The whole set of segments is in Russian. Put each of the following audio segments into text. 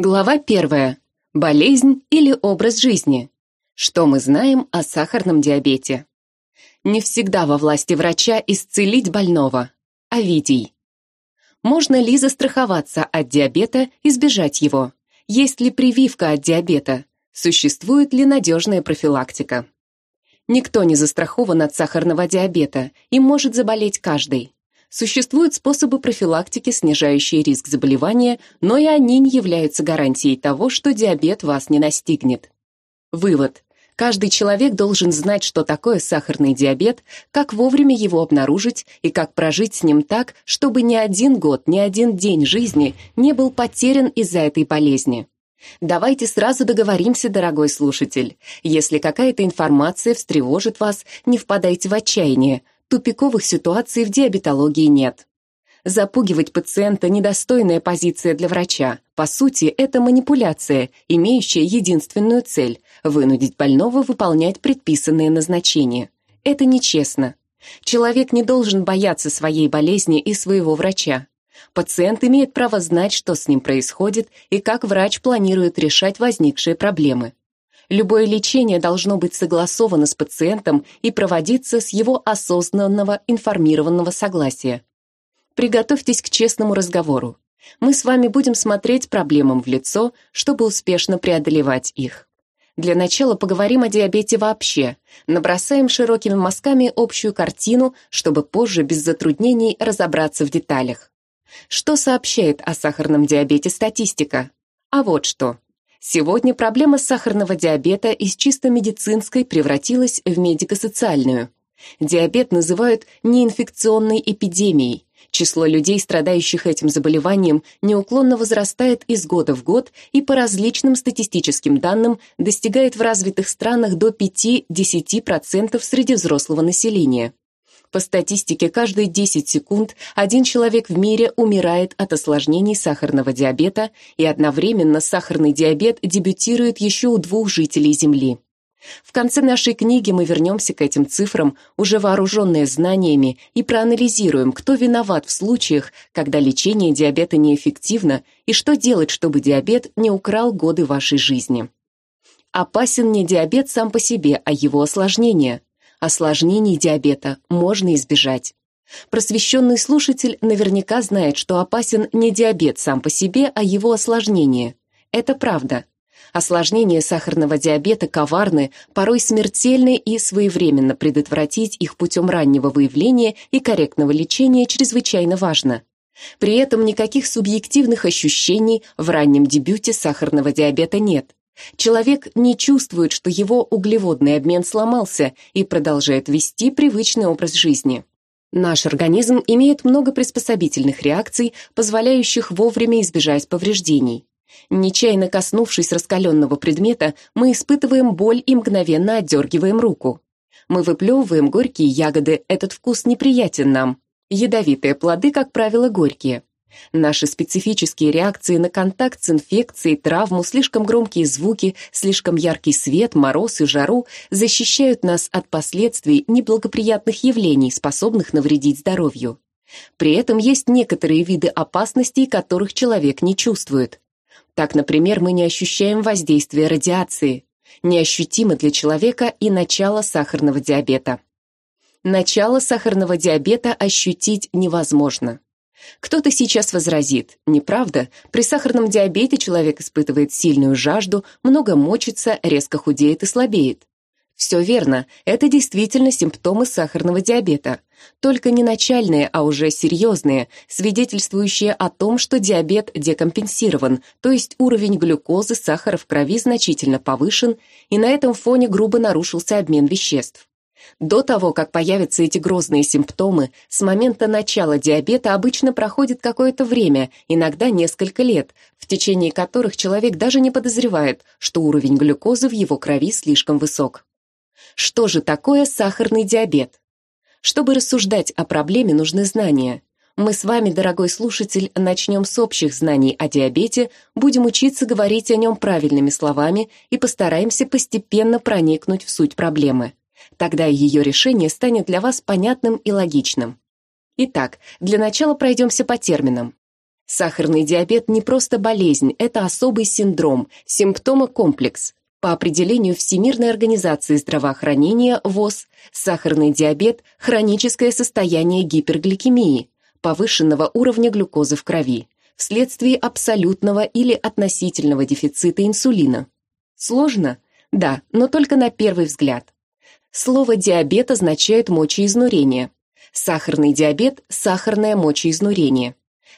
Глава первая. Болезнь или образ жизни. Что мы знаем о сахарном диабете? Не всегда во власти врача исцелить больного. Овидий. Можно ли застраховаться от диабета, избежать его? Есть ли прививка от диабета? Существует ли надежная профилактика? Никто не застрахован от сахарного диабета, и может заболеть каждый. Существуют способы профилактики, снижающие риск заболевания, но и они не являются гарантией того, что диабет вас не настигнет. Вывод. Каждый человек должен знать, что такое сахарный диабет, как вовремя его обнаружить и как прожить с ним так, чтобы ни один год, ни один день жизни не был потерян из-за этой болезни. Давайте сразу договоримся, дорогой слушатель. Если какая-то информация встревожит вас, не впадайте в отчаяние тупиковых ситуаций в диабетологии нет. Запугивать пациента – недостойная позиция для врача. По сути, это манипуляция, имеющая единственную цель – вынудить больного выполнять предписанные назначения. Это нечестно. Человек не должен бояться своей болезни и своего врача. Пациент имеет право знать, что с ним происходит и как врач планирует решать возникшие проблемы. Любое лечение должно быть согласовано с пациентом и проводиться с его осознанного, информированного согласия. Приготовьтесь к честному разговору. Мы с вами будем смотреть проблемам в лицо, чтобы успешно преодолевать их. Для начала поговорим о диабете вообще, набросаем широкими мазками общую картину, чтобы позже без затруднений разобраться в деталях. Что сообщает о сахарном диабете статистика? А вот что. Сегодня проблема сахарного диабета из чисто медицинской превратилась в медико-социальную. Диабет называют неинфекционной эпидемией. Число людей, страдающих этим заболеванием, неуклонно возрастает из года в год и по различным статистическим данным достигает в развитых странах до 5-10% среди взрослого населения. По статистике, каждые 10 секунд один человек в мире умирает от осложнений сахарного диабета, и одновременно сахарный диабет дебютирует еще у двух жителей Земли. В конце нашей книги мы вернемся к этим цифрам, уже вооруженные знаниями, и проанализируем, кто виноват в случаях, когда лечение диабета неэффективно, и что делать, чтобы диабет не украл годы вашей жизни. Опасен не диабет сам по себе, а его осложнения – осложнений диабета можно избежать. Просвещенный слушатель наверняка знает, что опасен не диабет сам по себе, а его осложнения. Это правда. Осложнения сахарного диабета коварны, порой смертельны и своевременно предотвратить их путем раннего выявления и корректного лечения чрезвычайно важно. При этом никаких субъективных ощущений в раннем дебюте сахарного диабета нет. Человек не чувствует, что его углеводный обмен сломался и продолжает вести привычный образ жизни. Наш организм имеет много приспособительных реакций, позволяющих вовремя избежать повреждений. Нечаянно коснувшись раскаленного предмета, мы испытываем боль и мгновенно отдергиваем руку. Мы выплевываем горькие ягоды, этот вкус неприятен нам. Ядовитые плоды, как правило, горькие. Наши специфические реакции на контакт с инфекцией, травму, слишком громкие звуки, слишком яркий свет, мороз и жару защищают нас от последствий неблагоприятных явлений, способных навредить здоровью. При этом есть некоторые виды опасностей, которых человек не чувствует. Так, например, мы не ощущаем воздействия радиации. Неощутимо для человека и начало сахарного диабета. Начало сахарного диабета ощутить невозможно. Кто-то сейчас возразит, неправда, при сахарном диабете человек испытывает сильную жажду, много мочится, резко худеет и слабеет. Все верно, это действительно симптомы сахарного диабета. Только не начальные, а уже серьезные, свидетельствующие о том, что диабет декомпенсирован, то есть уровень глюкозы, сахара в крови значительно повышен, и на этом фоне грубо нарушился обмен веществ. До того, как появятся эти грозные симптомы, с момента начала диабета обычно проходит какое-то время, иногда несколько лет, в течение которых человек даже не подозревает, что уровень глюкозы в его крови слишком высок. Что же такое сахарный диабет? Чтобы рассуждать о проблеме, нужны знания. Мы с вами, дорогой слушатель, начнем с общих знаний о диабете, будем учиться говорить о нем правильными словами и постараемся постепенно проникнуть в суть проблемы. Тогда ее решение станет для вас понятным и логичным. Итак, для начала пройдемся по терминам. Сахарный диабет не просто болезнь, это особый синдром, симптомокомплекс. По определению Всемирной организации здравоохранения ВОЗ, сахарный диабет – хроническое состояние гипергликемии, повышенного уровня глюкозы в крови, вследствие абсолютного или относительного дефицита инсулина. Сложно? Да, но только на первый взгляд. Слово «диабет» означает мочеизнурение. Сахарный диабет – сахарное мочеизнурение.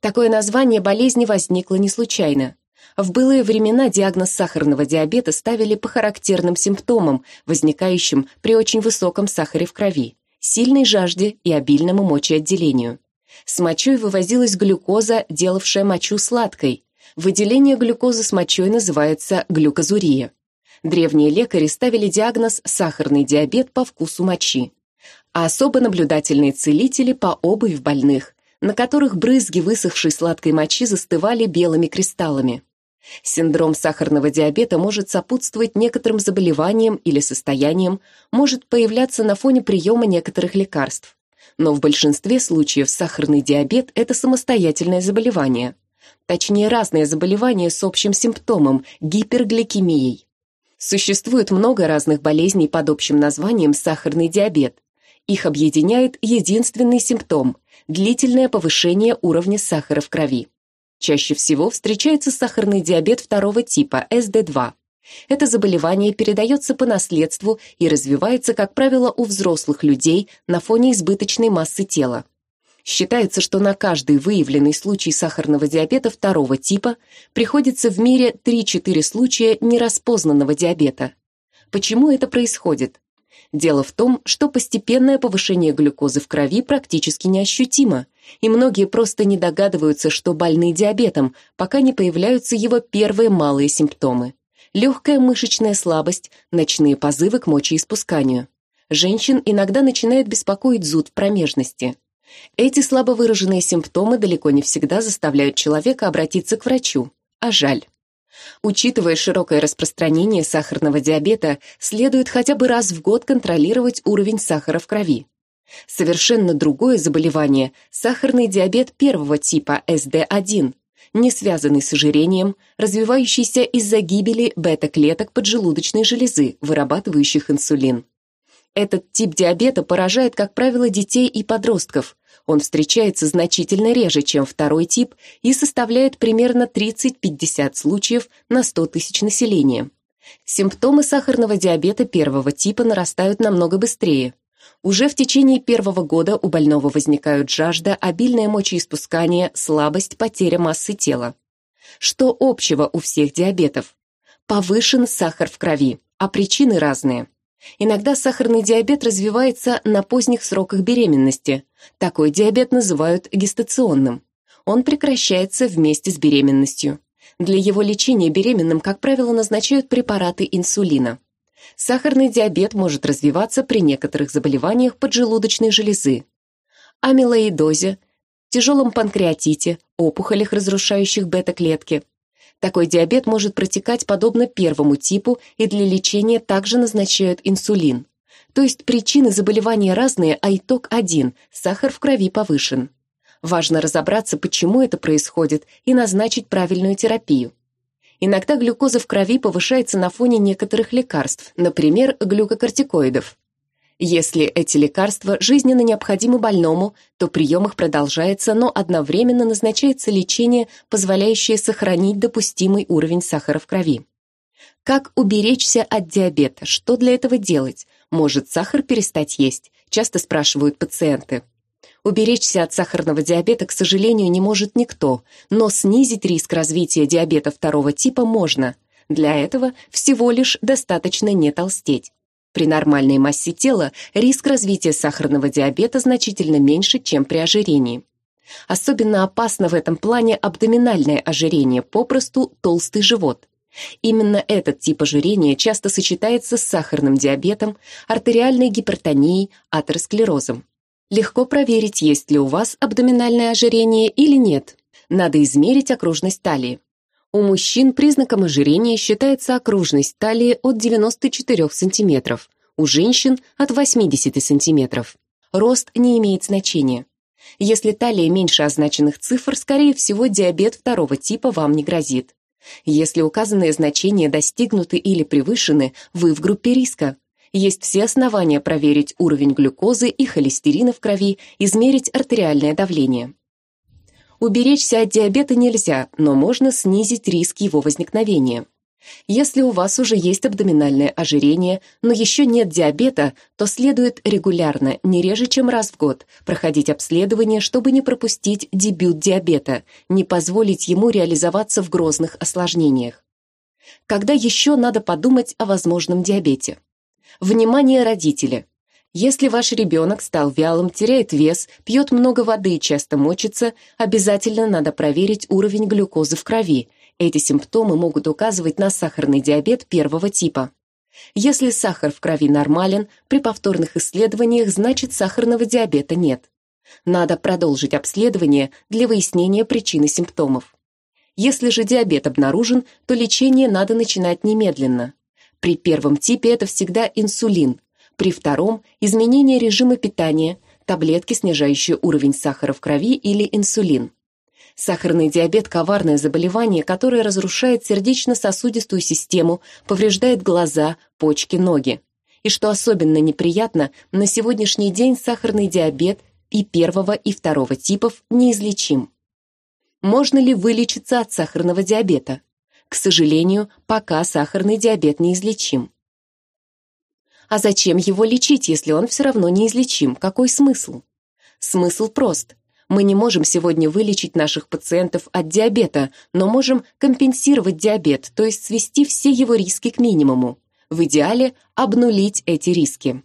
Такое название болезни возникло не случайно. В былые времена диагноз сахарного диабета ставили по характерным симптомам, возникающим при очень высоком сахаре в крови, сильной жажде и обильному мочеотделению. С мочой вывозилась глюкоза, делавшая мочу сладкой. Выделение глюкозы с мочой называется глюкозурия. Древние лекари ставили диагноз «сахарный диабет» по вкусу мочи. А особо наблюдательные целители по обуви больных, на которых брызги высохшей сладкой мочи застывали белыми кристаллами. Синдром сахарного диабета может сопутствовать некоторым заболеваниям или состояниям, может появляться на фоне приема некоторых лекарств. Но в большинстве случаев сахарный диабет – это самостоятельное заболевание. Точнее, разное заболевание с общим симптомом – гипергликемией. Существует много разных болезней под общим названием сахарный диабет. Их объединяет единственный симптом – длительное повышение уровня сахара в крови. Чаще всего встречается сахарный диабет второго типа, СД2. Это заболевание передается по наследству и развивается, как правило, у взрослых людей на фоне избыточной массы тела. Считается, что на каждый выявленный случай сахарного диабета второго типа приходится в мире 3-4 случая нераспознанного диабета. Почему это происходит? Дело в том, что постепенное повышение глюкозы в крови практически неощутимо, и многие просто не догадываются, что больны диабетом, пока не появляются его первые малые симптомы. Легкая мышечная слабость, ночные позывы к мочеиспусканию. Женщин иногда начинает беспокоить зуд в промежности. Эти слабо выраженные симптомы далеко не всегда заставляют человека обратиться к врачу, а жаль. Учитывая широкое распространение сахарного диабета, следует хотя бы раз в год контролировать уровень сахара в крови. Совершенно другое заболевание – сахарный диабет первого типа СД1, не связанный с ожирением, развивающийся из-за гибели бета-клеток поджелудочной железы, вырабатывающих инсулин. Этот тип диабета поражает, как правило, детей и подростков. Он встречается значительно реже, чем второй тип, и составляет примерно 30-50 случаев на 100 тысяч населения. Симптомы сахарного диабета первого типа нарастают намного быстрее. Уже в течение первого года у больного возникают жажда, обильное мочеиспускание, слабость, потеря массы тела. Что общего у всех диабетов? Повышен сахар в крови, а причины разные. Иногда сахарный диабет развивается на поздних сроках беременности. Такой диабет называют гестационным. Он прекращается вместе с беременностью. Для его лечения беременным, как правило, назначают препараты инсулина. Сахарный диабет может развиваться при некоторых заболеваниях поджелудочной железы. Амилоидозе, тяжелом панкреатите, опухолях, разрушающих бета-клетки – такой диабет может протекать подобно первому типу, и для лечения также назначают инсулин. То есть причины заболевания разные, а итог один – сахар в крови повышен. Важно разобраться, почему это происходит, и назначить правильную терапию. Иногда глюкоза в крови повышается на фоне некоторых лекарств, например, глюкокортикоидов. Если эти лекарства жизненно необходимы больному, то прием их продолжается, но одновременно назначается лечение, позволяющее сохранить допустимый уровень сахара в крови. Как уберечься от диабета? Что для этого делать? Может сахар перестать есть? Часто спрашивают пациенты. Уберечься от сахарного диабета, к сожалению, не может никто, но снизить риск развития диабета второго типа можно. Для этого всего лишь достаточно не толстеть. При нормальной массе тела риск развития сахарного диабета значительно меньше, чем при ожирении. Особенно опасно в этом плане абдоминальное ожирение, попросту толстый живот. Именно этот тип ожирения часто сочетается с сахарным диабетом, артериальной гипертонией, атеросклерозом. Легко проверить, есть ли у вас абдоминальное ожирение или нет. Надо измерить окружность талии. У мужчин признаком ожирения считается окружность талии от 94 см, у женщин от 80 см. Рост не имеет значения. Если талия меньше означенных цифр, скорее всего, диабет второго типа вам не грозит. Если указанные значения достигнуты или превышены, вы в группе риска. Есть все основания проверить уровень глюкозы и холестерина в крови, измерить артериальное давление. Уберечься от диабета нельзя, но можно снизить риск его возникновения. Если у вас уже есть абдоминальное ожирение, но еще нет диабета, то следует регулярно, не реже, чем раз в год, проходить обследование, чтобы не пропустить дебют диабета, не позволить ему реализоваться в грозных осложнениях. Когда еще надо подумать о возможном диабете? Внимание родители! Если ваш ребенок стал вялым, теряет вес, пьет много воды и часто мочится, обязательно надо проверить уровень глюкозы в крови – эти симптомы могут указывать на сахарный диабет первого типа. Если сахар в крови нормален, при повторных исследованиях значит сахарного диабета нет. Надо продолжить обследование для выяснения причины симптомов. Если же диабет обнаружен, то лечение надо начинать немедленно. При первом типе это всегда инсулин, при втором – изменение режима питания, таблетки, снижающие уровень сахара в крови или инсулин. Сахарный диабет – коварное заболевание, которое разрушает сердечно-сосудистую систему, повреждает глаза, почки, ноги. И что особенно неприятно, на сегодняшний день сахарный диабет и первого, и второго типов неизлечим. Можно ли вылечиться от сахарного диабета? К сожалению, пока сахарный диабет неизлечим. А зачем его лечить, если он все равно неизлечим? Какой смысл? Смысл прост. Мы не можем сегодня вылечить наших пациентов от диабета, но можем компенсировать диабет, то есть свести все его риски к минимуму. В идеале обнулить эти риски.